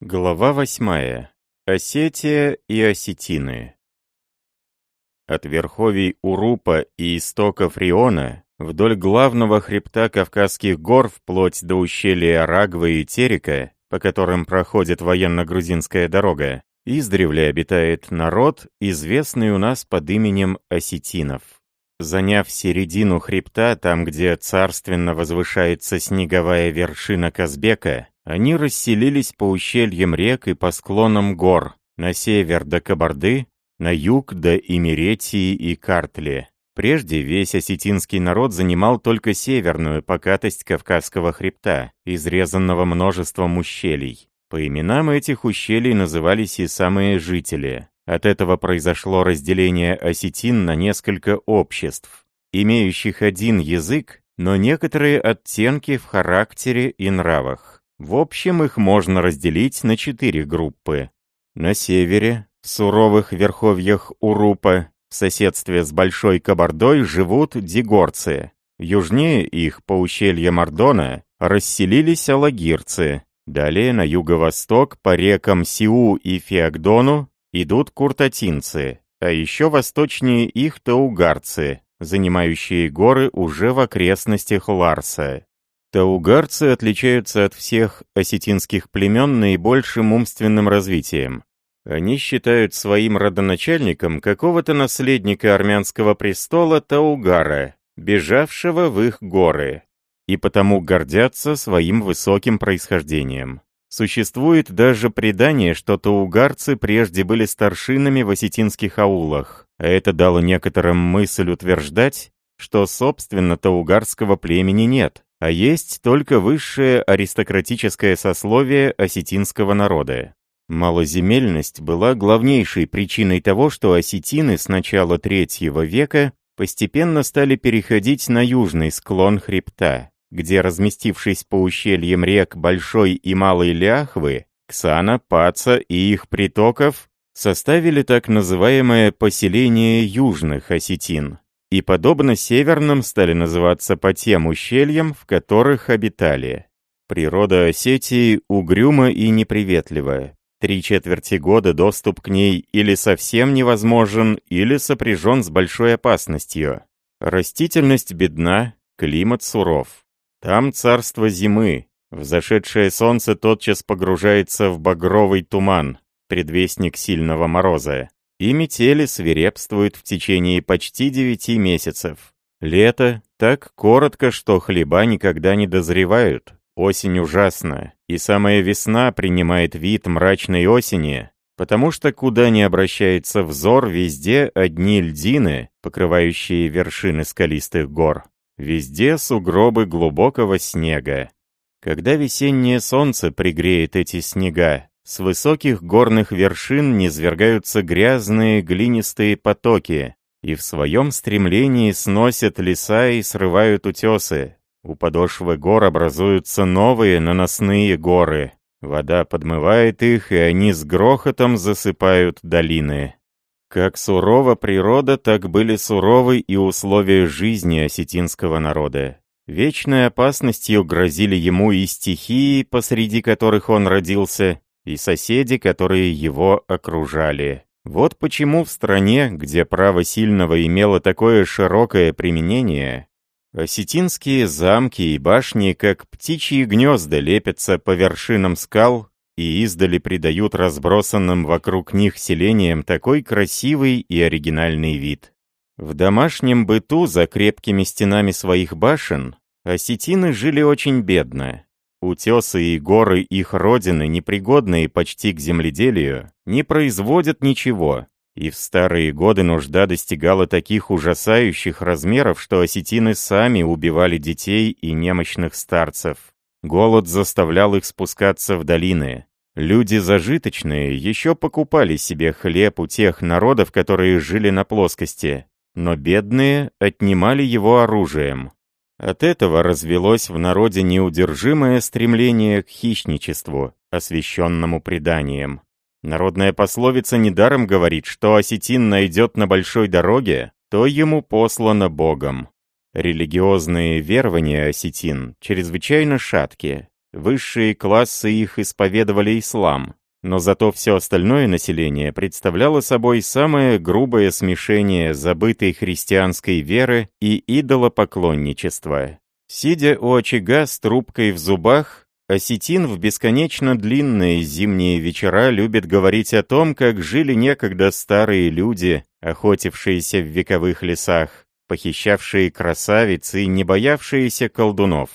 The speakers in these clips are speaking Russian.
Глава восьмая. Осетия и осетины. От верховий Урупа и истоков Риона вдоль главного хребта Кавказских гор вплоть до ущелья Рагвы и Терека, по которым проходит военно-грузинская дорога, издревле обитает народ, известный у нас под именем осетинов. Заняв середину хребта, там, где царственно возвышается снеговая вершина Казбека, они расселились по ущельям рек и по склонам гор, на север до Кабарды, на юг до Имеретии и Картли. Прежде весь осетинский народ занимал только северную покатость Кавказского хребта, изрезанного множеством ущелий. По именам этих ущелий назывались и самые жители. От этого произошло разделение осетин на несколько обществ, имеющих один язык, но некоторые оттенки в характере и нравах. В общем, их можно разделить на четыре группы. На севере, в суровых верховьях Урупа, в соседстве с Большой Кабардой живут дигорцы. Южнее их, по ущелью Мордона, расселились алагирцы. Далее на юго-восток, по рекам Сиу и Феогдону, идут куртатинцы, а еще восточнее их таугарцы, занимающие горы уже в окрестностях Ларса. Таугарцы отличаются от всех осетинских племен наибольшим умственным развитием. Они считают своим родоначальником какого-то наследника армянского престола Таугара, бежавшего в их горы, и потому гордятся своим высоким происхождением. Существует даже предание, что таугарцы прежде были старшинами в осетинских аулах, а это дало некоторым мысль утверждать, что, собственно, таугарского племени нет, а есть только высшее аристократическое сословие осетинского народа. Малоземельность была главнейшей причиной того, что осетины с начала третьего века постепенно стали переходить на южный склон хребта, где, разместившись по ущельям рек Большой и Малой Ляхвы, Ксана, Паца и их притоков, составили так называемое поселение южных осетин и, подобно северным, стали называться по тем ущельям, в которых обитали. Природа Осетии угрюма и неприветлива. Три четверти года доступ к ней или совсем невозможен, или сопряжен с большой опасностью. Растительность бедна, климат суров. Там царство зимы. Взошедшее солнце тотчас погружается в багровый туман, предвестник сильного мороза. И метели свирепствуют в течение почти девяти месяцев. Лето так коротко, что хлеба никогда не дозревают. Осень ужасна, и самая весна принимает вид мрачной осени, потому что куда ни обращается взор, везде одни льдины, покрывающие вершины скалистых гор. Везде сугробы глубокого снега. Когда весеннее солнце пригреет эти снега, с высоких горных вершин низвергаются грязные глинистые потоки, и в своем стремлении сносят леса и срывают утесы. У подошвы гор образуются новые наносные горы. Вода подмывает их, и они с грохотом засыпают долины. Как сурова природа, так были суровы и условия жизни осетинского народа. Вечной опасностью грозили ему и стихии, посреди которых он родился, и соседи, которые его окружали. Вот почему в стране, где право сильного имело такое широкое применение, осетинские замки и башни, как птичьи гнезда, лепятся по вершинам скал и издали придают разбросанным вокруг них селениям такой красивый и оригинальный вид. В домашнем быту за крепкими стенами своих башен осетины жили очень бедно. Утесы и горы их родины, непригодные почти к земледелию, не производят ничего, и в старые годы нужда достигала таких ужасающих размеров, что осетины сами убивали детей и немощных старцев. Голод заставлял их спускаться в долины. Люди зажиточные еще покупали себе хлеб у тех народов, которые жили на плоскости, но бедные отнимали его оружием. От этого развелось в народе неудержимое стремление к хищничеству, освященному преданием. Народная пословица недаром говорит, что осетин найдет на большой дороге, то ему послано Богом. Религиозные верования осетин чрезвычайно шаткие. высшие классы их исповедовали ислам, но зато все остальное население представляло собой самое грубое смешение забытой христианской веры и идолопоклонничества. Сидя у очага с трубкой в зубах, осетин в бесконечно длинные зимние вечера любит говорить о том, как жили некогда старые люди, охотившиеся в вековых лесах, похищавшие красавиц и не боявшиеся колдунов.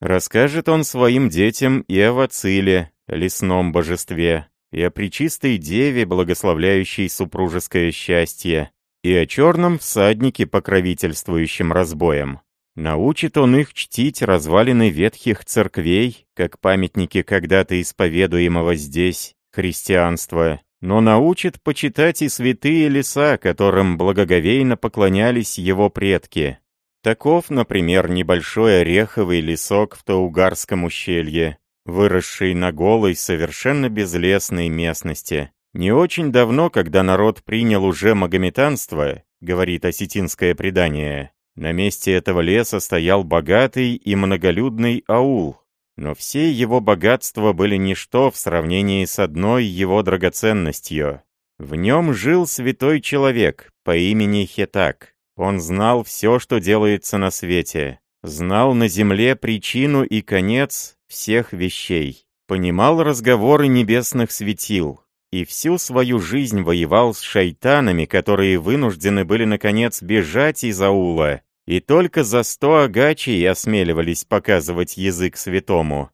Расскажет он своим детям и о Вациле, лесном божестве, и о причистой деве, благословляющей супружеское счастье, и о черном всаднике, покровительствующем разбоем. Научит он их чтить развалины ветхих церквей, как памятники когда-то исповедуемого здесь христианства, но научит почитать и святые леса, которым благоговейно поклонялись его предки. Таков, например, небольшой ореховый лесок в Таугарском ущелье, выросший на голой, совершенно безлесной местности. Не очень давно, когда народ принял уже магометанство, говорит осетинское предание, на месте этого леса стоял богатый и многолюдный аул, но все его богатства были ничто в сравнении с одной его драгоценностью. В нем жил святой человек по имени Хетак. Он знал все, что делается на свете, знал на земле причину и конец всех вещей, понимал разговоры небесных светил, и всю свою жизнь воевал с шайтанами, которые вынуждены были, наконец, бежать из аула, и только за сто агачей осмеливались показывать язык святому.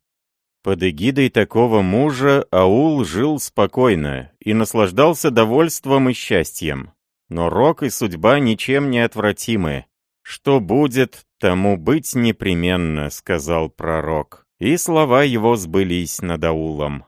Под эгидой такого мужа аул жил спокойно и наслаждался довольством и счастьем. Но рок и судьба ничем не отвратимы. «Что будет, тому быть непременно», — сказал пророк. И слова его сбылись над аулом.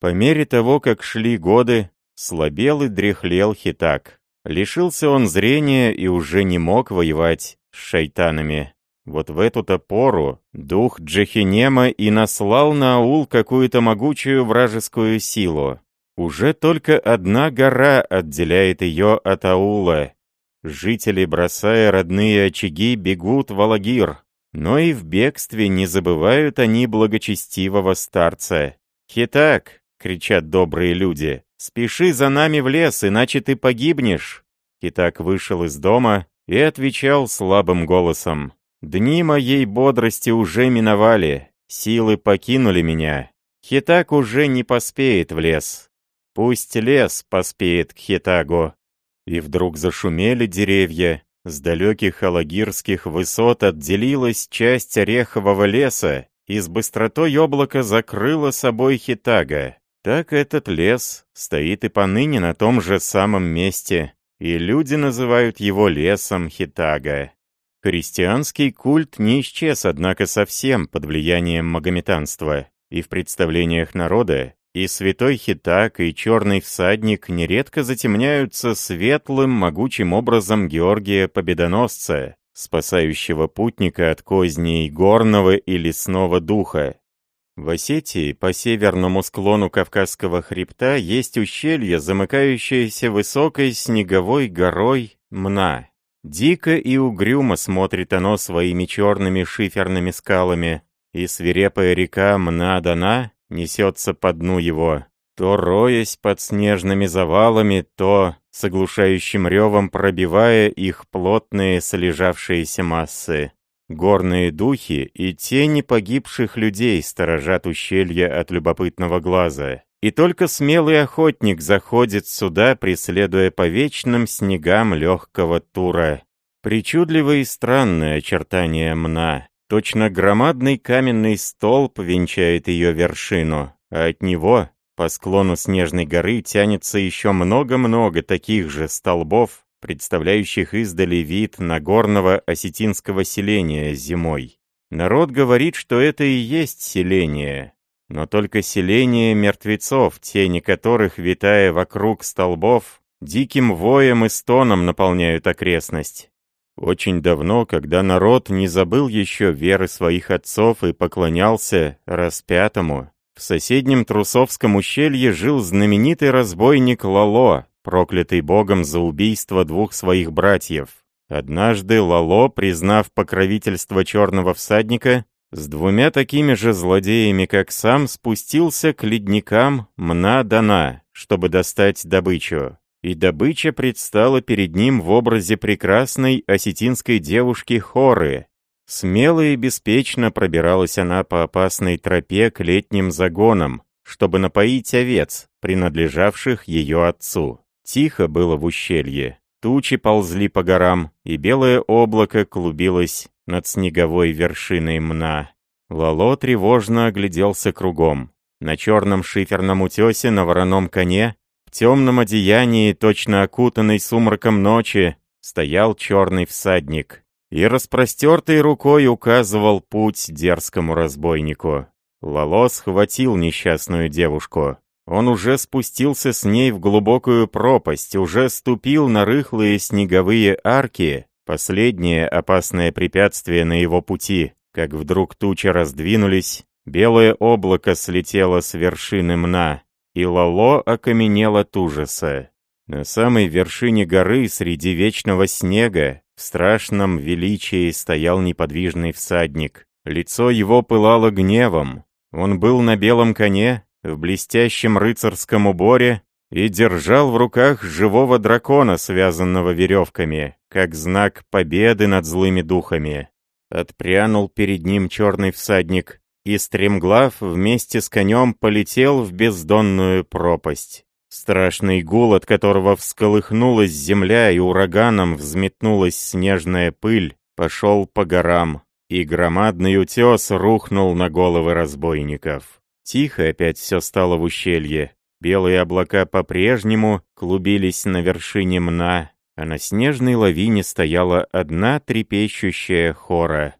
По мере того, как шли годы, слабел и дряхлел Хитак. Лишился он зрения и уже не мог воевать с шайтанами. Вот в эту-то пору дух Джехинема и наслал на аул какую-то могучую вражескую силу. Уже только одна гора отделяет ее от аула. Жители, бросая родные очаги, бегут в Алагир. Но и в бегстве не забывают они благочестивого старца. «Хитак!» — кричат добрые люди. «Спеши за нами в лес, иначе ты погибнешь!» Хитак вышел из дома и отвечал слабым голосом. «Дни моей бодрости уже миновали, силы покинули меня. Хитак уже не поспеет в лес. Пусть лес поспеет к Хитагу». И вдруг зашумели деревья, с далеких алагирских высот отделилась часть орехового леса и с быстротой облака закрыла собой Хитага. Так этот лес стоит и поныне на том же самом месте, и люди называют его лесом Хитага. Христианский культ не исчез, однако, совсем под влиянием магометанства, и в представлениях народа и святой Хитак, и черный всадник нередко затемняются светлым, могучим образом Георгия Победоносца, спасающего путника от козней горного и лесного духа. В Осетии, по северному склону Кавказского хребта, есть ущелье, замыкающееся высокой снеговой горой Мна. Дико и угрюмо смотрит оно своими черными шиферными скалами, и свирепая река Мна-Дана несется по дну его, то роясь под снежными завалами, то с оглушающим ревом пробивая их плотные слежавшиеся массы. Горные духи и тени погибших людей сторожат ущелье от любопытного глаза. И только смелый охотник заходит сюда, преследуя по вечным снегам легкого тура. Причудливые и странные очертания мна. Точно громадный каменный столб венчает ее вершину, а от него, по склону снежной горы, тянется еще много-много таких же столбов, представляющих издали вид нагорного осетинского селения зимой. Народ говорит, что это и есть селение, но только селение мертвецов, тени которых, витая вокруг столбов, диким воем и стоном наполняют окрестность. Очень давно, когда народ не забыл еще веры своих отцов и поклонялся распятому, в соседнем Трусовском ущелье жил знаменитый разбойник Лало, проклятый богом за убийство двух своих братьев. Однажды Лало, признав покровительство черного всадника, с двумя такими же злодеями, как сам, спустился к ледникам Мна-Дана, чтобы достать добычу. И добыча предстала перед ним в образе прекрасной осетинской девушки Хоры. Смело и беспечно пробиралась она по опасной тропе к летним загонам, чтобы напоить овец, принадлежавших ее отцу. Тихо было в ущелье. Тучи ползли по горам, и белое облако клубилось над снеговой вершиной мна. Лало тревожно огляделся кругом. На черном шиферном утесе на вороном коне, темном одеянии, точно окутанный сумраком ночи, стоял черный всадник и распростертой рукой указывал путь дерзкому разбойнику. Лало схватил несчастную девушку. Он уже спустился с ней в глубокую пропасть, уже ступил на рыхлые снеговые арки, последнее опасное препятствие на его пути, как вдруг тучи раздвинулись, белое облако слетело с вершины мна, и Лало окаменело от ужаса. На самой вершине горы среди вечного снега в страшном величии стоял неподвижный всадник. Лицо его пылало гневом. Он был на белом коне, в блестящем рыцарском уборе и держал в руках живого дракона, связанного веревками, как знак победы над злыми духами. Отпрянул перед ним черный всадник, и стремглав вместе с конем полетел в бездонную пропасть. Страшный гул, от которого всколыхнулась земля и ураганом взметнулась снежная пыль, пошел по горам, и громадный утес рухнул на головы разбойников. Тихо опять все стало в ущелье. Белые облака по-прежнему клубились на вершине мна, а на снежной лавине стояла одна трепещущая хора.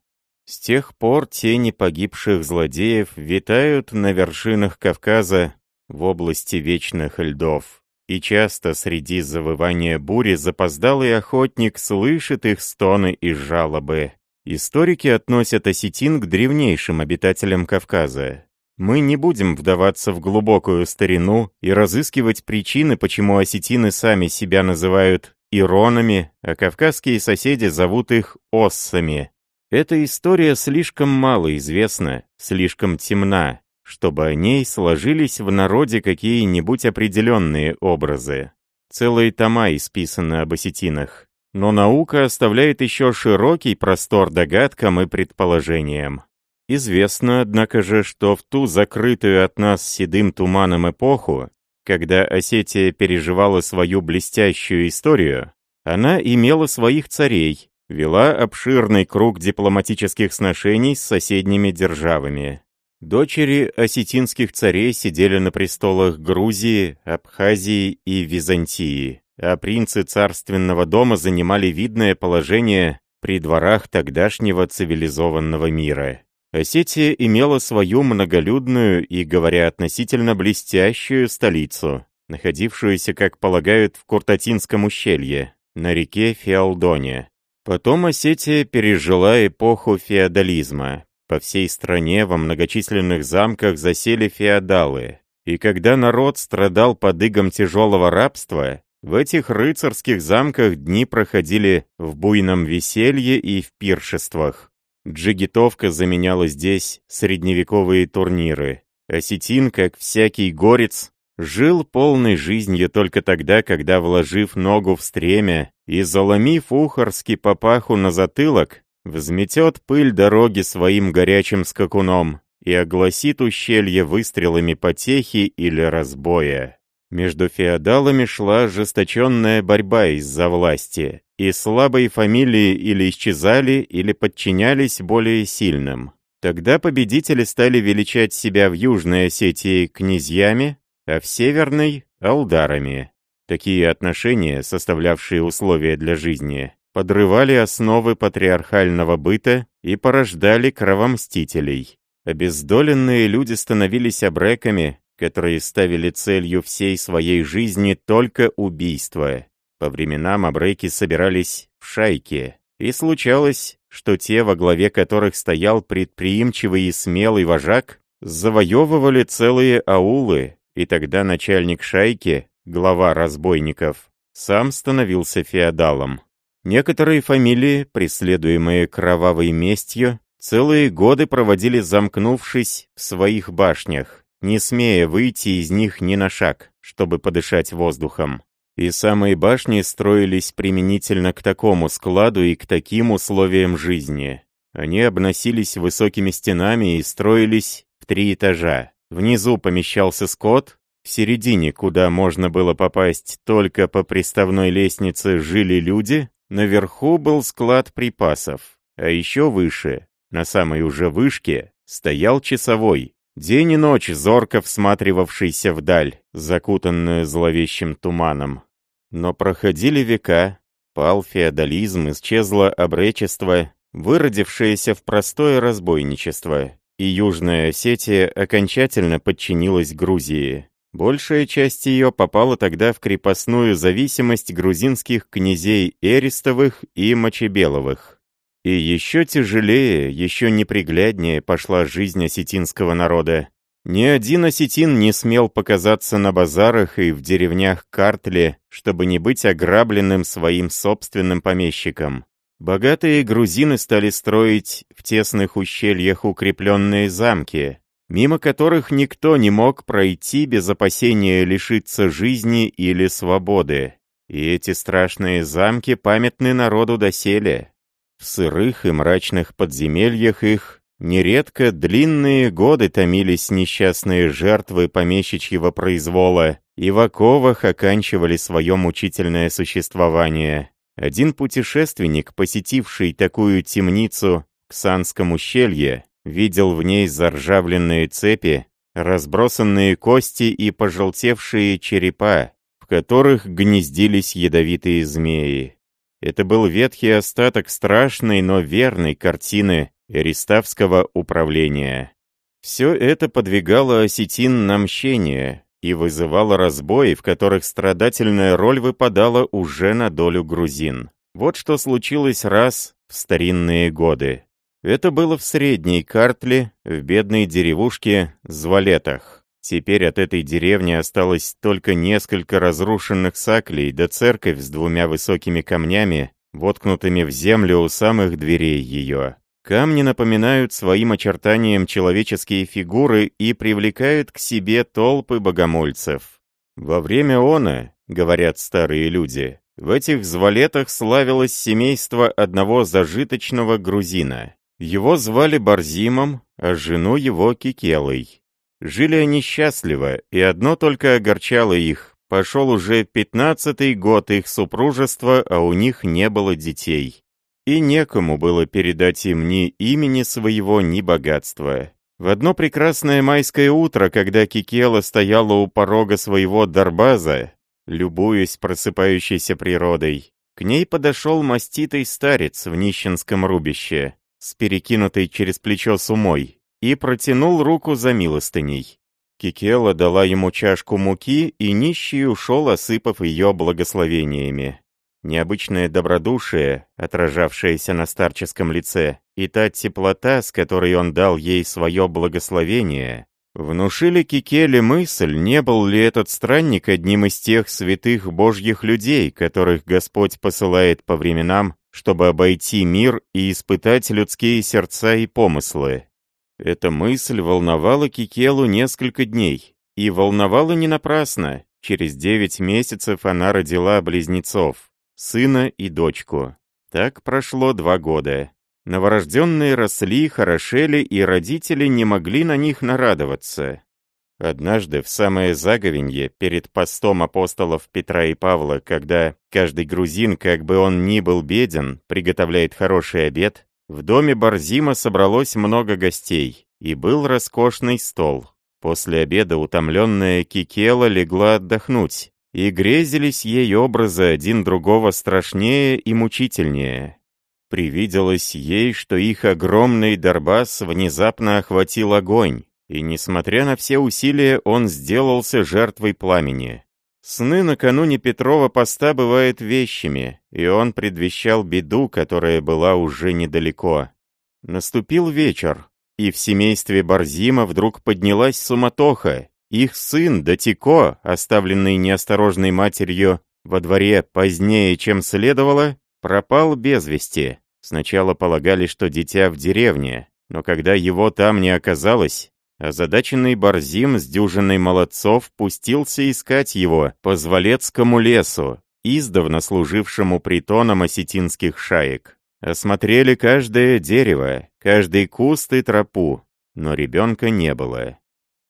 С тех пор тени погибших злодеев витают на вершинах Кавказа в области вечных льдов. И часто среди завывания бури запоздалый охотник слышит их стоны и жалобы. Историки относят осетин к древнейшим обитателям Кавказа. Мы не будем вдаваться в глубокую старину и разыскивать причины, почему осетины сами себя называют иронами, а кавказские соседи зовут их оссами. Эта история слишком мало известна, слишком темна, чтобы о ней сложились в народе какие-нибудь определенные образы. Целые тома исписаны об осетинах. Но наука оставляет еще широкий простор догадкам и предположениям. Известно, однако же, что в ту закрытую от нас седым туманом эпоху, когда Осетия переживала свою блестящую историю, она имела своих царей, вела обширный круг дипломатических сношений с соседними державами. Дочери осетинских царей сидели на престолах Грузии, Абхазии и Византии, а принцы царственного дома занимали видное положение при дворах тогдашнего цивилизованного мира. Осетия имела свою многолюдную и, говоря относительно, блестящую столицу, находившуюся, как полагают, в Куртатинском ущелье, на реке Феалдоне. Потом Осетия пережила эпоху феодализма. По всей стране во многочисленных замках засели феодалы. И когда народ страдал под игом тяжелого рабства, в этих рыцарских замках дни проходили в буйном веселье и в пиршествах. Джигитовка заменяла здесь средневековые турниры. Осетин, как всякий горец, жил полной жизнью только тогда, когда, вложив ногу в стремя и заломив ухарски папаху на затылок, взметет пыль дороги своим горячим скакуном и огласит ущелье выстрелами потехи или разбоя. Между феодалами шла ожесточенная борьба из-за власти, и слабые фамилии или исчезали, или подчинялись более сильным. Тогда победители стали величать себя в Южной Осетии князьями, а в Северной — алдарами. Такие отношения, составлявшие условия для жизни, подрывали основы патриархального быта и порождали кровомстителей. Обездоленные люди становились обреками, которые ставили целью всей своей жизни только убийство. По временам абреки собирались в шайки, и случалось, что те, во главе которых стоял предприимчивый и смелый вожак, завоевывали целые аулы, и тогда начальник шайки, глава разбойников, сам становился феодалом. Некоторые фамилии, преследуемые кровавой местью, целые годы проводили замкнувшись в своих башнях, не смея выйти из них ни на шаг, чтобы подышать воздухом. И самые башни строились применительно к такому складу и к таким условиям жизни. Они обносились высокими стенами и строились в три этажа. Внизу помещался скот, в середине, куда можно было попасть только по приставной лестнице, жили люди, наверху был склад припасов, а еще выше, на самой уже вышке, стоял часовой, день и ночь зорко всматривавшийся вдаль, закутанную зловещим туманом. Но проходили века, пал феодализм, исчезло обречество, выродившееся в простое разбойничество, и Южная Осетия окончательно подчинилась Грузии. Большая часть ее попала тогда в крепостную зависимость грузинских князей Эристовых и Мочебеловых. И еще тяжелее, еще непригляднее пошла жизнь осетинского народа. Ни один осетин не смел показаться на базарах и в деревнях Картле, чтобы не быть ограбленным своим собственным помещиком. Богатые грузины стали строить в тесных ущельях укрепленные замки, мимо которых никто не мог пройти без опасения лишиться жизни или свободы. И эти страшные замки памятны народу доселе. В сырых и мрачных подземельях их Нередко длинные годы томились несчастные жертвы помещичьего произвола и в оковах оканчивали свое мучительное существование. Один путешественник, посетивший такую темницу в Ксанском ущелье, видел в ней заржавленные цепи, разбросанные кости и пожелтевшие черепа, в которых гнездились ядовитые змеи. Это был ветхий остаток страшной, но верной картины Эриставского управления. Все это подвигало осетин на мщение и вызывало разбои, в которых страдательная роль выпадала уже на долю грузин. Вот что случилось раз в старинные годы. Это было в средней Картле, в бедной деревушке Звалетах. Теперь от этой деревни осталось только несколько разрушенных саклей да церковь с двумя высокими камнями, воткнутыми в землю у самых дверей ее. Камни напоминают своим очертанием человеческие фигуры и привлекают к себе толпы богомольцев. Во время она, говорят старые люди, в этих звалетах славилось семейство одного зажиточного грузина. Его звали Барзимом, а жену его Кикелой. Жили они счастливо, и одно только огорчало их. Пошел уже пятнадцатый год их супружества, а у них не было детей и некому было передать им ни имени своего, ни богатства. В одно прекрасное майское утро, когда Кикела стояла у порога своего Дарбаза, любуясь просыпающейся природой, к ней подошел маститый старец в нищенском рубище, с перекинутой через плечо сумой, и протянул руку за милостыней. Кикела дала ему чашку муки, и нищий ушел, осыпав ее благословениями. Необычное добродушие, отражавшееся на старческом лице, и та теплота, с которой он дал ей свое благословение, внушили Кикеле мысль, не был ли этот странник одним из тех святых божьих людей, которых Господь посылает по временам, чтобы обойти мир и испытать людские сердца и помыслы. Эта мысль волновала Кикелу несколько дней, и волновала не напрасно. Через девять месяцев она родила близнецов сына и дочку. Так прошло два года. Новорожденные росли, хорошели, и родители не могли на них нарадоваться. Однажды в самое заговенье, перед постом апостолов Петра и Павла, когда каждый грузин, как бы он ни был беден, приготовляет хороший обед, в доме Барзима собралось много гостей, и был роскошный стол. После обеда утомленная Кикела легла отдохнуть, и грезились ей образы один другого страшнее и мучительнее. Привиделось ей, что их огромный Дарбас внезапно охватил огонь, и, несмотря на все усилия, он сделался жертвой пламени. Сны накануне Петрова поста бывают вещими, и он предвещал беду, которая была уже недалеко. Наступил вечер, и в семействе Барзима вдруг поднялась суматоха, их сын Датико, оставленный неосторожной матерью во дворе позднее, чем следовало, пропал без вести. Сначала полагали, что дитя в деревне, Но когда его там не оказалось, озадаченный Барзим с дюжиной молодцов пустился искать его по Звалецкому лесу, издавна служившему притоном осетинских шаек. Осмотрели каждое дерево, каждый куст и тропу, но ребенка не было.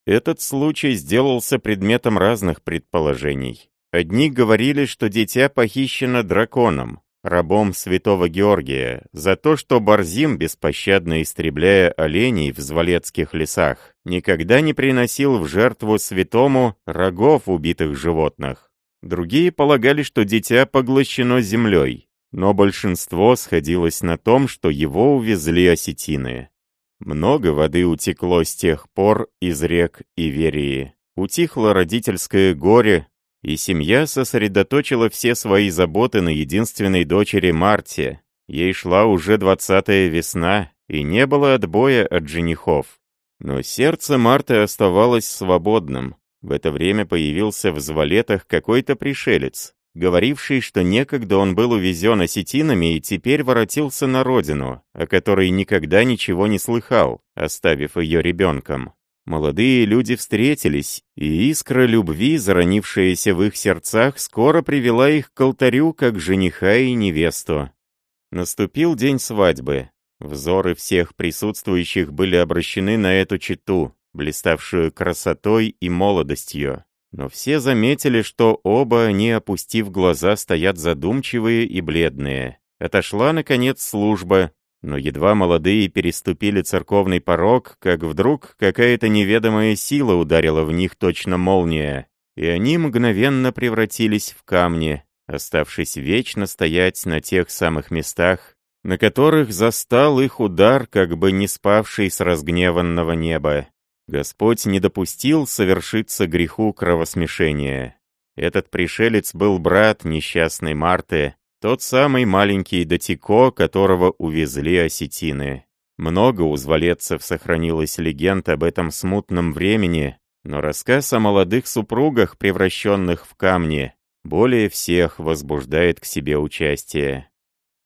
Этот случай сделался предметом разных предположений. Одни говорили, что дитя похищено драконом, рабом святого Георгия, за то, что Барзим, беспощадно истребляя оленей в Звалецких лесах, никогда не приносил в жертву святому рогов убитых животных. Другие полагали, что дитя поглощено землей, но большинство сходилось на том, что его увезли осетины. Много воды утекло с тех пор из рек Иверии. Утихло родительское горе, и семья сосредоточила все свои заботы на единственной дочери Марте. Ей шла уже двадцатая весна, и не было отбоя от женихов. Но сердце Марты оставалось свободным. В это время появился в Звалетах какой-то пришелец, говоривший, что некогда он был увезен осетинами и теперь воротился на родину, о которой никогда ничего не слыхал, оставив ее ребенком. Молодые люди встретились, и искра любви, заронившаяся в их сердцах, скоро привела их к алтарю, как жениха и невесту. Наступил день свадьбы. Взоры всех присутствующих были обращены на эту читу, блиставшую красотой и молодостью. Но все заметили, что оба они, опустив глаза, стоят задумчивые и бледные. Отошла, наконец, служба, но едва молодые переступили церковный порог, как вдруг какая-то неведомая сила ударила в них точно молния, и они мгновенно превратились в камни, оставшись вечно стоять на тех самых местах, на которых застал их удар, как бы не спавший с разгневанного неба. Господь не допустил совершиться греху кровосмешения. Этот пришелец был брат несчастной Марты, тот самый маленький Датико, которого увезли осетины. Много у звалецев сохранилось легенд об этом смутном времени, но рассказ о молодых супругах, превращенных в камни, более всех возбуждает к себе участие.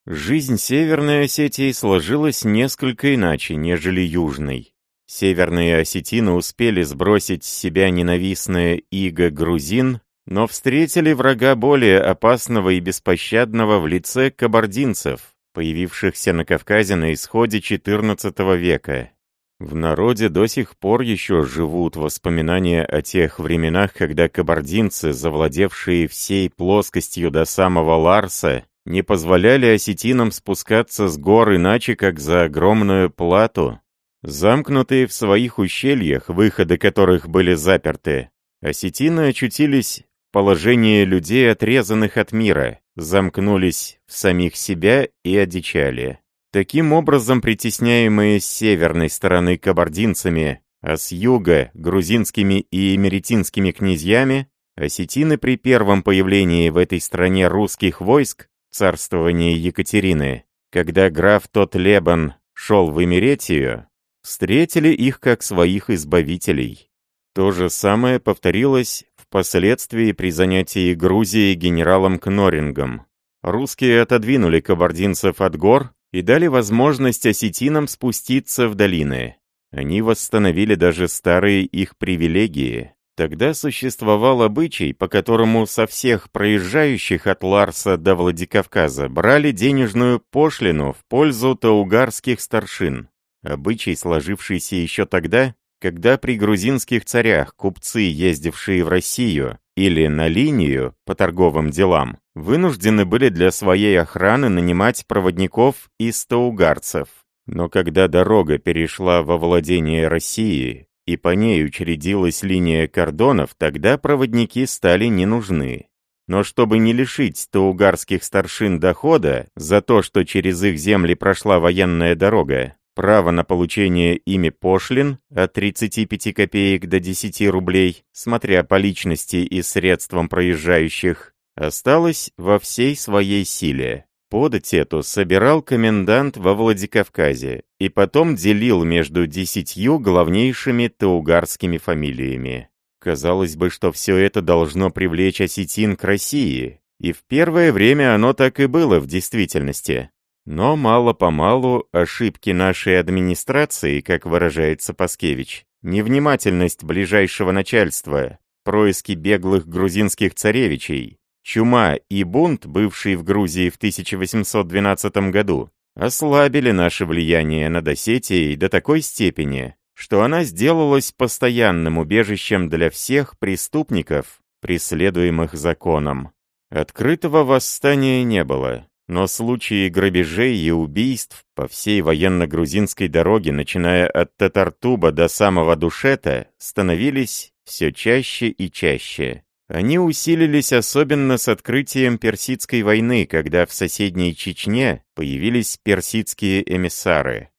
Жизнь Северной Осетии сложилась несколько иначе, нежели Южной. Северные осетины успели сбросить с себя ненавистное иго грузин, но встретили врага более опасного и беспощадного в лице кабардинцев, появившихся на Кавказе на исходе XIV века. В народе до сих пор еще живут воспоминания о тех временах, когда кабардинцы, завладевшие всей плоскостью до самого Ларса, не позволяли осетинам спускаться с гор иначе, как за огромную плату, Замкнутые в своих ущельях, выходы которых были заперты, осетины очутились в положении людей, отрезанных от мира, замкнулись в самих себя и одичали. Таким образом, притесняемые с северной стороны кабардинцами, а с юга — грузинскими и эмеретинскими князьями, осетины при первом появлении в этой стране русских войск, царствования Екатерины, когда граф тот Лебан шел в Эмеретию, встретили их как своих избавителей. То же самое повторилось впоследствии при занятии Грузии генералом Кнорингом. Русские отодвинули кабардинцев от гор и дали возможность осетинам спуститься в долины. Они восстановили даже старые их привилегии. Тогда существовал обычай, по которому со всех проезжающих от Ларса до Владикавказа брали денежную пошлину в пользу таугарских старшин. Обычай, сложившийся еще тогда, когда при грузинских царях купцы, ездившие в Россию или на линию по торговым делам, вынуждены были для своей охраны нанимать проводников из таугарцев. Но когда дорога перешла во владение России, и по ней учредилась линия кордонов, тогда проводники стали не нужны. Но чтобы не лишить таугарских старшин дохода за то, что через их земли прошла военная дорога, Право на получение ими пошлин от 35 копеек до 10 рублей, смотря по личности и средствам проезжающих, осталось во всей своей силе. Подать эту собирал комендант во Владикавказе и потом делил между десятью главнейшими таугарскими фамилиями. Казалось бы, что все это должно привлечь осетин к России, и в первое время оно так и было в действительности. Но мало-помалу ошибки нашей администрации, как выражается Паскевич, невнимательность ближайшего начальства, происки беглых грузинских царевичей, чума и бунт, бывший в Грузии в 1812 году, ослабили наше влияние над Осетией до такой степени, что она сделалась постоянным убежищем для всех преступников, преследуемых законом. Открытого восстания не было, но случаи грабежей и убийств по всей военно-грузинской дороге, начиная от Татартуба до самого Душета, становились все чаще и чаще. Они усилились особенно с открытием Персидской войны, когда в соседней Чечне появились персидские эмиссары.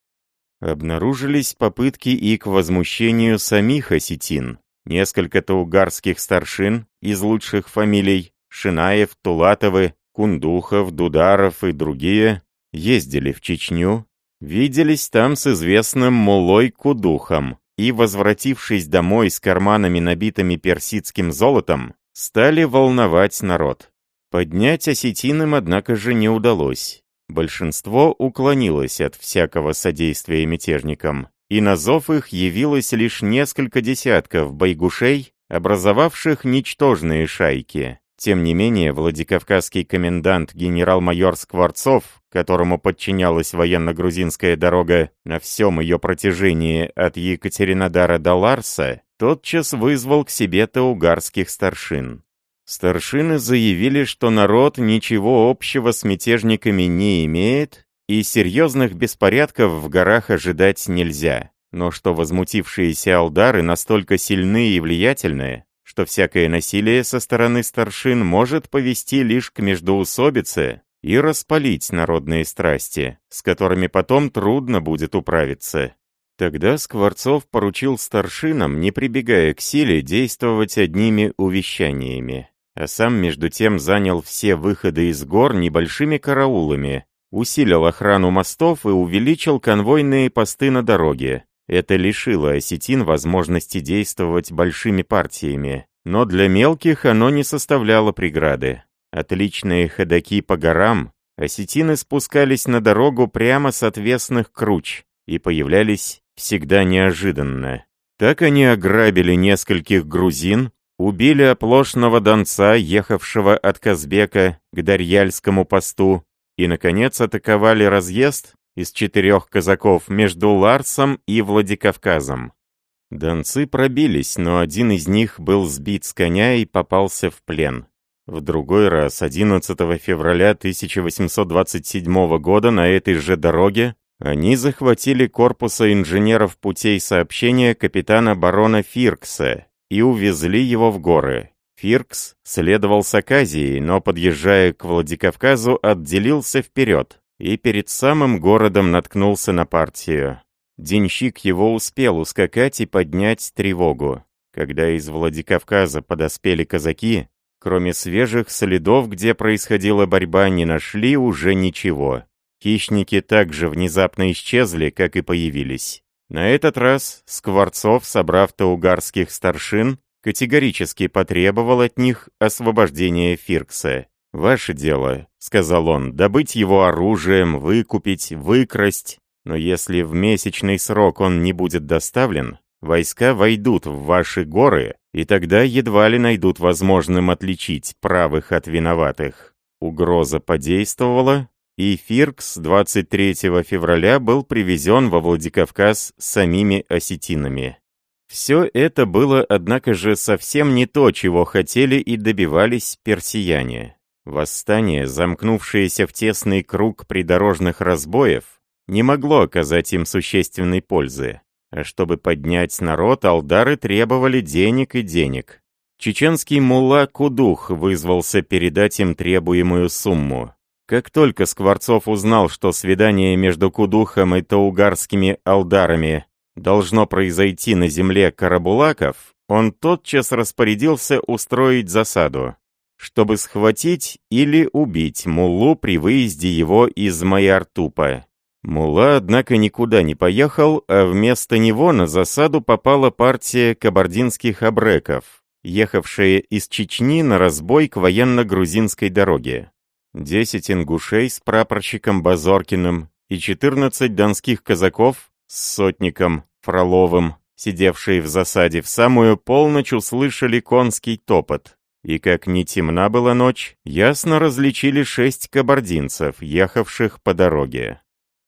Обнаружились попытки и к возмущению самих осетин. Несколько таугарских старшин из лучших фамилий Шинаев, Тулатовы, Кундухов, Дударов и другие ездили в Чечню, виделись там с известным Мулой Кудухом и, возвратившись домой с карманами, набитыми персидским золотом, стали волновать народ. Поднять осетинам, однако же, не удалось. Большинство уклонилось от всякого содействия мятежникам, и на зов их явилось лишь несколько десятков байгушей, образовавших ничтожные шайки. Тем не менее, Владикавказский комендант генерал-майор Скворцов, которому подчинялась военно-грузинская дорога на всем ее протяжении от Екатеринодара до Ларса, тотчас вызвал к себе таугарских старшин. Старшины заявили, что народ ничего общего с мятежниками не имеет, и серьезных беспорядков в горах ожидать нельзя, но что возмутившиеся алдары настолько сильны и влиятельны, что всякое насилие со стороны старшин может повести лишь к междоусобице и распалить народные страсти, с которыми потом трудно будет управиться. Тогда Скворцов поручил старшинам, не прибегая к силе, действовать одними увещаниями, а сам между тем занял все выходы из гор небольшими караулами, усилил охрану мостов и увеличил конвойные посты на дороге, это лишило осетин возможности действовать большими партиями, но для мелких оно не составляло преграды. Отличные ходаки по горам, осетины спускались на дорогу прямо с отвесных круч и появлялись всегда неожиданно. Так они ограбили нескольких грузин, убили оплошного донца, ехавшего от Казбека к Дарьяльскому посту, и, наконец, атаковали разъезд из четырех казаков между Ларсом и Владикавказом. Донцы пробились, но один из них был сбит с коня и попался в плен. В другой раз, 11 февраля 1827 года, на этой же дороге, они захватили корпуса инженеров путей сообщения капитана барона Фиркса и увезли его в горы. Фиркс следовал с Аказией, но, подъезжая к Владикавказу, отделился вперед, и перед самым городом наткнулся на партию. Денщик его успел ускакать и поднять тревогу. Когда из Владикавказа подоспели казаки, кроме свежих следов, где происходила борьба, не нашли уже ничего. Хищники также внезапно исчезли, как и появились. На этот раз Скворцов, собрав таугарских старшин, категорически потребовал от них освобождения Фиркса. «Ваше дело», — сказал он, — «добыть его оружием, выкупить, выкрасть. Но если в месячный срок он не будет доставлен, войска войдут в ваши горы, и тогда едва ли найдут возможным отличить правых от виноватых». Угроза подействовала, и Фиркс 23 февраля был привезен во Владикавказ самими осетинами. Все это было, однако же, совсем не то, чего хотели и добивались персияне. Восстание, замкнувшееся в тесный круг придорожных разбоев, не могло оказать им существенной пользы. А чтобы поднять народ, алдары требовали денег и денег. Чеченский мулла Кудух вызвался передать им требуемую сумму. Как только Скворцов узнал, что свидание между Кудухом и таугарскими алдарами должно произойти на земле Карабулаков, он тотчас распорядился устроить засаду чтобы схватить или убить Муллу при выезде его из Майартупа. Мулла, однако, никуда не поехал, а вместо него на засаду попала партия кабардинских абреков, ехавшая из Чечни на разбой к военно-грузинской дороге. 10 ингушей с прапорщиком Базоркиным и 14 донских казаков с сотником Фроловым, сидевшие в засаде в самую полночь, услышали конский топот. И как не темна была ночь, ясно различили шесть кабардинцев, ехавших по дороге.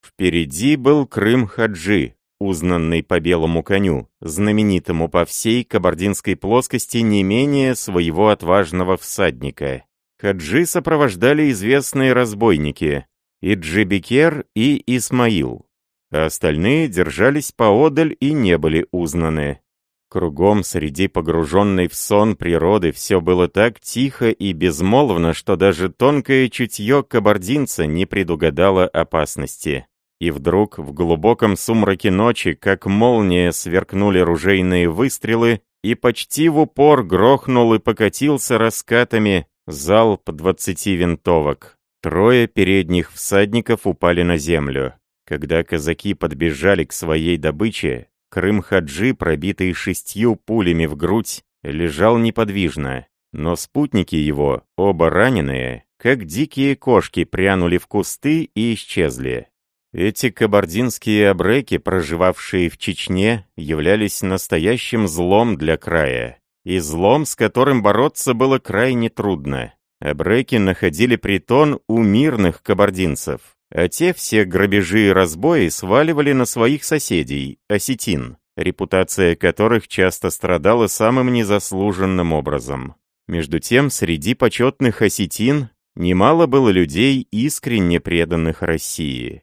Впереди был Крым-Хаджи, узнанный по белому коню, знаменитому по всей кабардинской плоскости не менее своего отважного всадника. Хаджи сопровождали известные разбойники и Джибикер, и Исмаил, а остальные держались поодаль и не были узнаны. Кругом среди погруженной в сон природы все было так тихо и безмолвно, что даже тонкое чутье кабардинца не предугадало опасности. И вдруг в глубоком сумраке ночи, как молния, сверкнули ружейные выстрелы, и почти в упор грохнул и покатился раскатами залп двадцати винтовок. Трое передних всадников упали на землю. Когда казаки подбежали к своей добыче, Крым-Хаджи, пробитый шестью пулями в грудь, лежал неподвижно, но спутники его, оба раненые, как дикие кошки, прянули в кусты и исчезли. Эти кабардинские абреки, проживавшие в Чечне, являлись настоящим злом для края. И злом, с которым бороться было крайне трудно. Абреки находили притон у мирных кабардинцев, а те все грабежи и разбои сваливали на своих соседей, осетин, репутация которых часто страдала самым незаслуженным образом. Между тем, среди почетных осетин немало было людей, искренне преданных России.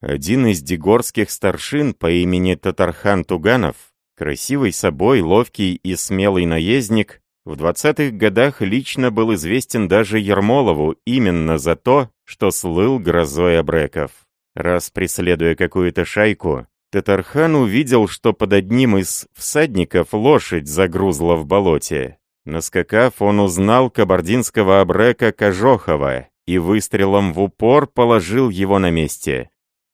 Один из дегорских старшин по имени Татархан Туганов, красивый собой, ловкий и смелый наездник, в 20-х годах лично был известен даже Ермолову именно за то, что слыл грозой обреков. Раз преследуя какую-то шайку, Татархан увидел, что под одним из всадников лошадь загрузла в болоте. Наскакав, он узнал кабардинского обрека Кожохова и выстрелом в упор положил его на месте.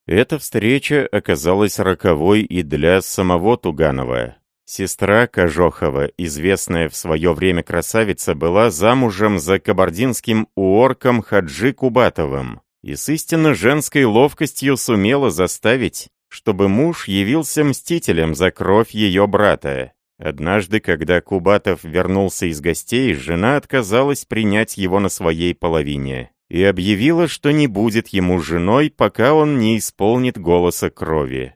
Эта встреча оказалась роковой и для самого Туганова. Сестра Кожохова, известная в свое время красавица, была замужем за кабардинским уорком Хаджи Кубатовым и с истинно женской ловкостью сумела заставить, чтобы муж явился мстителем за кровь ее брата. Однажды, когда Кубатов вернулся из гостей, жена отказалась принять его на своей половине и объявила, что не будет ему женой, пока он не исполнит голоса крови.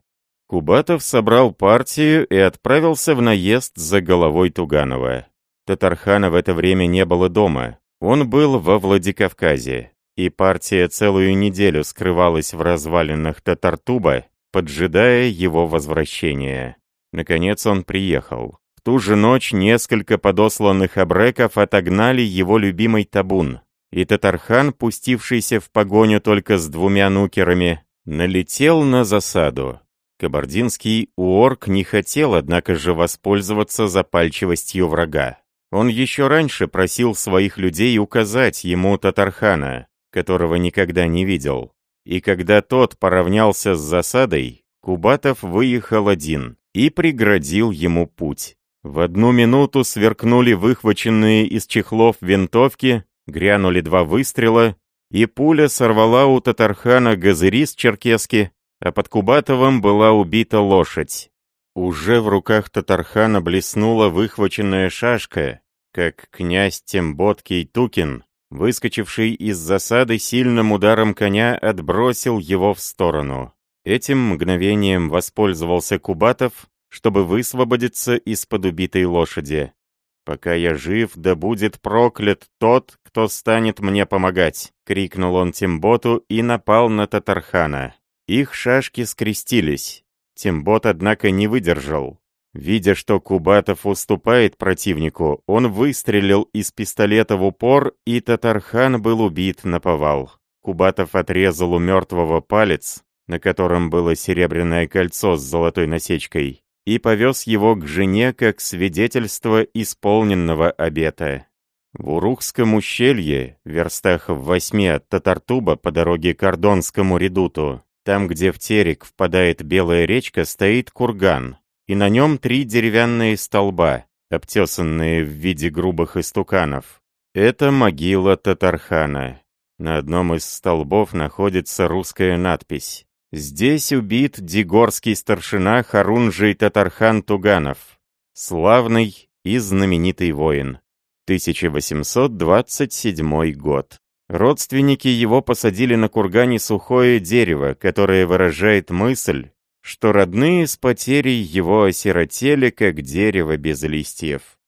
Кубатов собрал партию и отправился в наезд за головой Туганова. Татархана в это время не было дома. Он был во Владикавказе, и партия целую неделю скрывалась в развалинах Татартуба, поджидая его возвращения. Наконец он приехал. В ту же ночь несколько подосланных абреков отогнали его любимый табун, и Татархан, пустившийся в погоню только с двумя нукерами, налетел на засаду. Кабардинский уорк не хотел, однако же, воспользоваться запальчивостью врага. Он еще раньше просил своих людей указать ему Татархана, которого никогда не видел. И когда тот поравнялся с засадой, Кубатов выехал один и преградил ему путь. В одну минуту сверкнули выхваченные из чехлов винтовки, Грянули два выстрела, и пуля сорвала у Татархана газыри с черкески, а под Кубатовым была убита лошадь. Уже в руках Татархана блеснула выхваченная шашка, как князь Темботкий Тукин, выскочивший из засады сильным ударом коня, отбросил его в сторону. Этим мгновением воспользовался Кубатов, чтобы высвободиться из-под убитой лошади. «Пока я жив, да будет проклят тот, кто станет мне помогать!» — крикнул он Тимботу и напал на Татархана. Их шашки скрестились. Тимбот, однако, не выдержал. Видя, что Кубатов уступает противнику, он выстрелил из пистолета в упор, и Татархан был убит на повал. Кубатов отрезал у мертвого палец, на котором было серебряное кольцо с золотой насечкой, и повез его к жене как свидетельство исполненного обета. В Урухском ущелье, в верстах в восьми от Татартуба по дороге к Ордонскому редуту, там, где в Терек впадает Белая речка, стоит курган, и на нем три деревянные столба, обтесанные в виде грубых истуканов. Это могила Татархана. На одном из столбов находится русская надпись. Здесь убит дигорский старшина Харунжий Татархан Туганов, славный и знаменитый воин. 1827 год. Родственники его посадили на кургане сухое дерево, которое выражает мысль, что родные с потерей его осиротели, как дерево без листьев.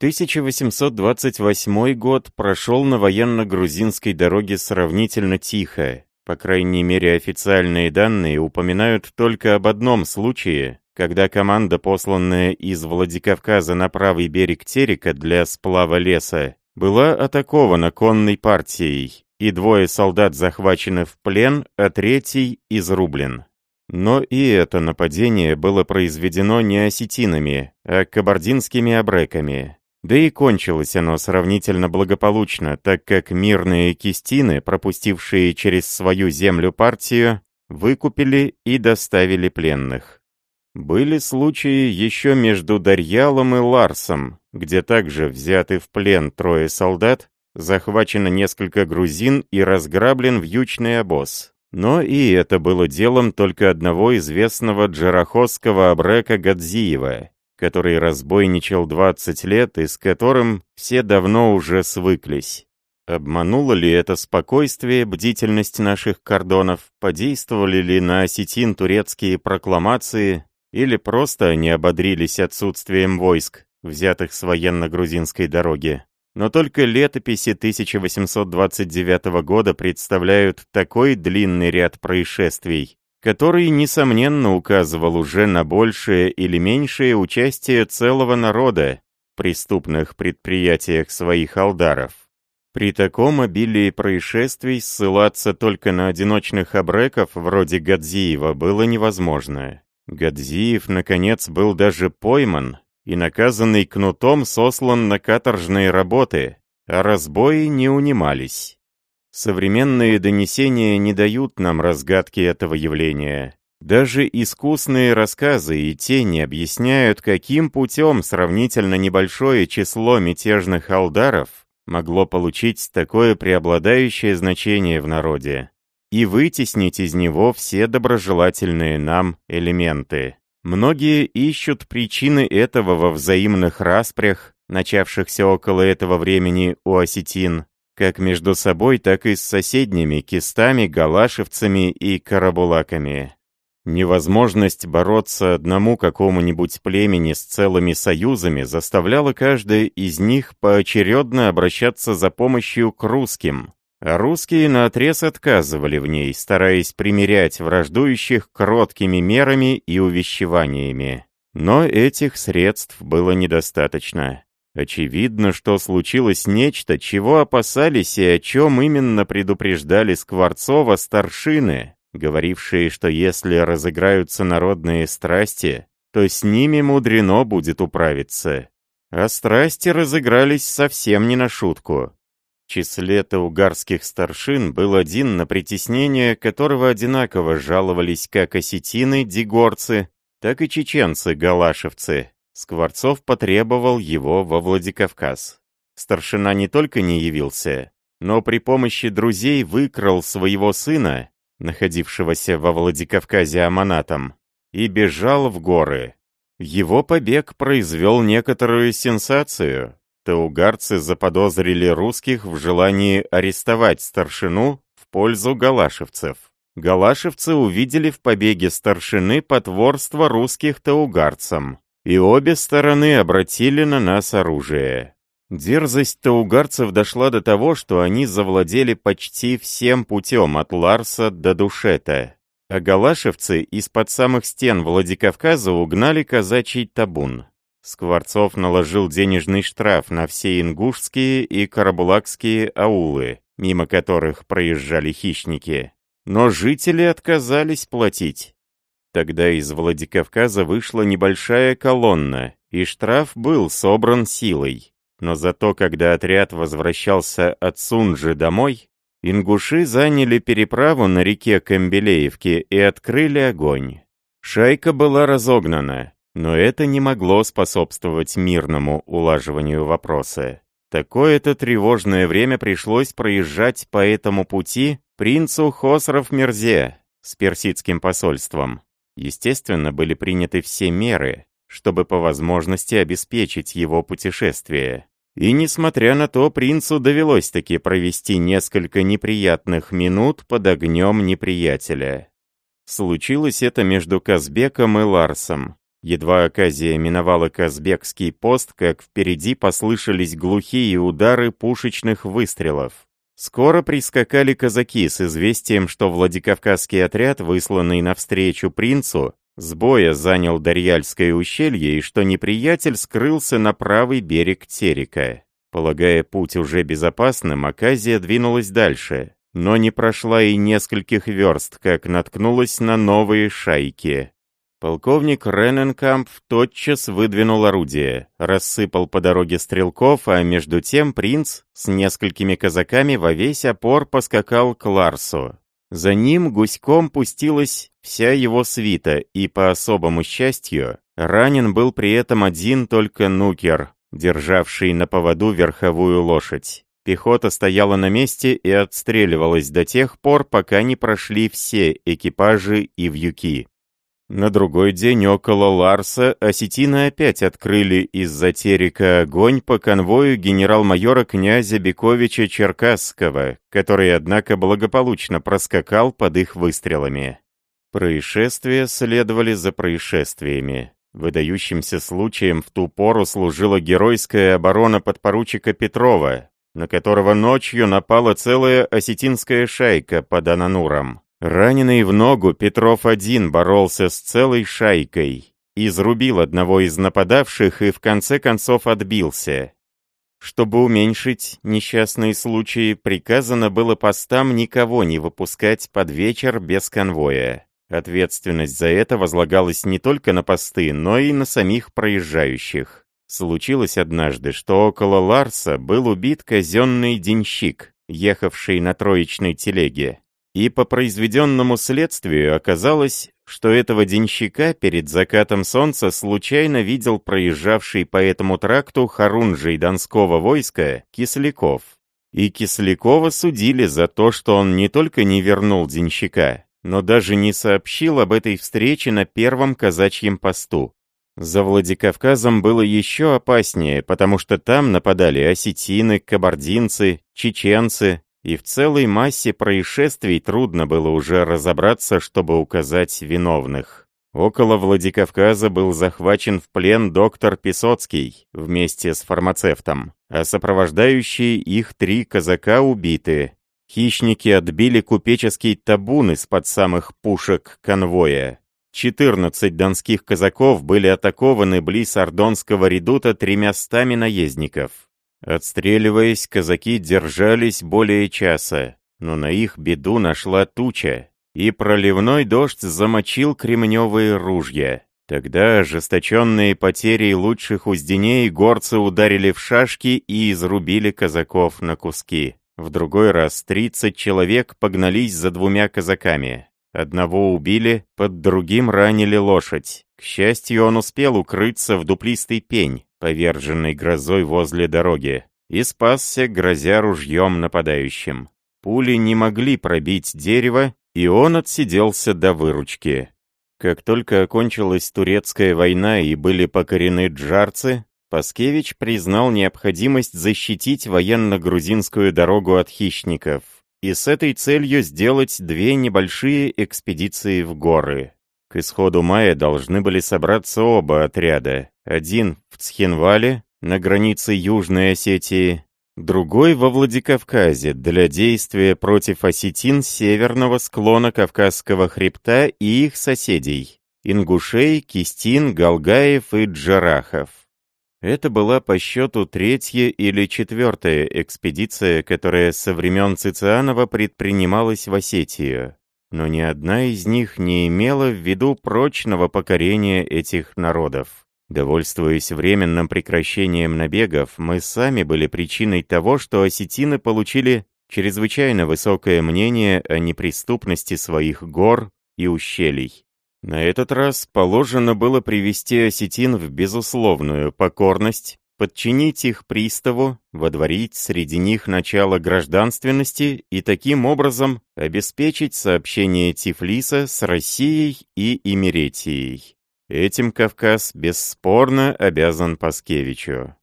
1828 год прошел на военно-грузинской дороге сравнительно тихо. По крайней мере, официальные данные упоминают только об одном случае, когда команда, посланная из Владикавказа на правый берег Терека для сплава леса, была атакована конной партией, и двое солдат захвачены в плен, а третий изрублен. Но и это нападение было произведено не осетинами, а кабардинскими абреками. Да и кончилось оно сравнительно благополучно, так как мирные кистины, пропустившие через свою землю партию, выкупили и доставили пленных. Были случаи еще между Дарьялом и Ларсом, где также взяты в плен трое солдат, захвачено несколько грузин и разграблен вьючный обоз. Но и это было делом только одного известного джарахосского абрека Гадзиева, который разбойничал 20 лет и с которым все давно уже свыклись. Обмануло ли это спокойствие, бдительность наших кордонов, подействовали ли на осетин турецкие прокламации, или просто они ободрились отсутствием войск, взятых с военно-грузинской дороги. Но только летописи 1829 года представляют такой длинный ряд происшествий, который, несомненно, указывал уже на большее или меньшее участие целого народа в преступных предприятиях своих алдаров. При таком обилии происшествий ссылаться только на одиночных абреков вроде Гадзиева было невозможно. Гадзиев, наконец, был даже пойман и наказанный кнутом сослан на каторжные работы, а разбои не унимались. Современные донесения не дают нам разгадки этого явления. Даже искусные рассказы и те не объясняют, каким путем сравнительно небольшое число мятежных алдаров могло получить такое преобладающее значение в народе и вытеснить из него все доброжелательные нам элементы. Многие ищут причины этого во взаимных распрях, начавшихся около этого времени у осетин, как между собой, так и с соседними кистами, галашевцами и карабулаками. Невозможность бороться одному какому-нибудь племени с целыми союзами заставляла каждое из них поочередно обращаться за помощью к русским, а русские наотрез отказывали в ней, стараясь примирять враждующих кроткими мерами и увещеваниями. Но этих средств было недостаточно. Очевидно, что случилось нечто, чего опасались и о чем именно предупреждали Скворцова старшины, говорившие, что если разыграются народные страсти, то с ними мудрено будет управиться. А страсти разыгрались совсем не на шутку. Числе таугарских старшин был один, на притеснение которого одинаково жаловались как осетины, дигорцы, так и чеченцы-галашевцы. Скворцов потребовал его во Владикавказ. Старшина не только не явился, но при помощи друзей выкрал своего сына, находившегося во Владикавказе аманатом, и бежал в горы. Его побег произвел некоторую сенсацию. Таугарцы заподозрили русских в желании арестовать старшину в пользу галашевцев. Галашевцы увидели в побеге старшины потворство русских таугарцам и обе стороны обратили на нас оружие. Дерзость таугарцев дошла до того, что они завладели почти всем путем от Ларса до Душета, а галашевцы из-под самых стен Владикавказа угнали казачий табун. Скворцов наложил денежный штраф на все ингушские и карабулакские аулы, мимо которых проезжали хищники. Но жители отказались платить. Тогда из Владикавказа вышла небольшая колонна, и штраф был собран силой. Но зато, когда отряд возвращался от Сунжи домой, ингуши заняли переправу на реке Камбелеевке и открыли огонь. Шайка была разогнана, но это не могло способствовать мирному улаживанию вопроса. такое-то тревожное время пришлось проезжать по этому пути принцу Хосров-Мерзе с персидским посольством. Естественно, были приняты все меры, чтобы по возможности обеспечить его путешествие. И несмотря на то, принцу довелось таки провести несколько неприятных минут под огнем неприятеля. Случилось это между Казбеком и Ларсом. Едва оказия миновала Казбекский пост, как впереди послышались глухие удары пушечных выстрелов. Скоро прискакали казаки с известием, что Владикавказский отряд, высланный навстречу принцу, с боя занял Дарьяльское ущелье и что неприятель скрылся на правый берег Терека. Полагая путь уже безопасным, Аказия двинулась дальше, но не прошла и нескольких верст, как наткнулась на новые шайки. Полковник Рененкамп тотчас выдвинул орудие, рассыпал по дороге стрелков, а между тем принц с несколькими казаками во весь опор поскакал к Ларсу. За ним гуськом пустилась вся его свита, и по особому счастью, ранен был при этом один только нукер, державший на поводу верховую лошадь. Пехота стояла на месте и отстреливалась до тех пор, пока не прошли все экипажи и вьюки. На другой день около Ларса осетины опять открыли из-за терека огонь по конвою генерал-майора князя Бековича Черкасского, который, однако, благополучно проскакал под их выстрелами. Происшествия следовали за происшествиями. Выдающимся случаем в ту пору служила геройская оборона подпоручика Петрова, на которого ночью напала целая осетинская шайка под Анануром. Раненый в ногу, Петров один боролся с целой шайкой, изрубил одного из нападавших и в конце концов отбился. Чтобы уменьшить несчастные случаи, приказано было постам никого не выпускать под вечер без конвоя. Ответственность за это возлагалась не только на посты, но и на самих проезжающих. Случилось однажды, что около Ларса был убит казенный денщик, ехавший на троечной телеге. И по произведенному следствию оказалось, что этого денщика перед закатом солнца случайно видел проезжавший по этому тракту Харунжий Донского войска Кисляков. И Кислякова судили за то, что он не только не вернул денщика, но даже не сообщил об этой встрече на первом казачьем посту. За Владикавказом было еще опаснее, потому что там нападали осетины, кабардинцы, чеченцы, и в целой массе происшествий трудно было уже разобраться, чтобы указать виновных. Около Владикавказа был захвачен в плен доктор Песоцкий вместе с фармацевтом, а сопровождающие их три казака убиты. Хищники отбили купеческий табун из-под самых пушек конвоя. 14 донских казаков были атакованы близ Ордонского редута тремястами наездников. Отстреливаясь, казаки держались более часа, но на их беду нашла туча, и проливной дождь замочил кремневые ружья. Тогда ожесточенные потери лучших узденей горцы ударили в шашки и изрубили казаков на куски. В другой раз 30 человек погнались за двумя казаками. Одного убили, под другим ранили лошадь. К счастью, он успел укрыться в дуплистый пень, поверженный грозой возле дороги, и спасся, грозя ружьем нападающим. Пули не могли пробить дерево, и он отсиделся до выручки. Как только окончилась турецкая война и были покорены джарцы, Паскевич признал необходимость защитить военно-грузинскую дорогу от хищников и с этой целью сделать две небольшие экспедиции в горы. К исходу мая должны были собраться оба отряда. Один в Цхинвале, на границе Южной Осетии, другой во Владикавказе для действия против осетин северного склона Кавказского хребта и их соседей – ингушей, кистин, галгаев и джарахов. Это была по счету третья или четвертая экспедиция, которая со времен Цицианова предпринималась в Осетию. Но ни одна из них не имела в виду прочного покорения этих народов. Довольствуясь временным прекращением набегов, мы сами были причиной того, что осетины получили чрезвычайно высокое мнение о неприступности своих гор и ущелий. На этот раз положено было привести осетин в безусловную покорность подчинить их приставу, водворить среди них начало гражданственности и таким образом обеспечить сообщение Тифлиса с Россией и Имеретией. Этим Кавказ бесспорно обязан Паскевичу.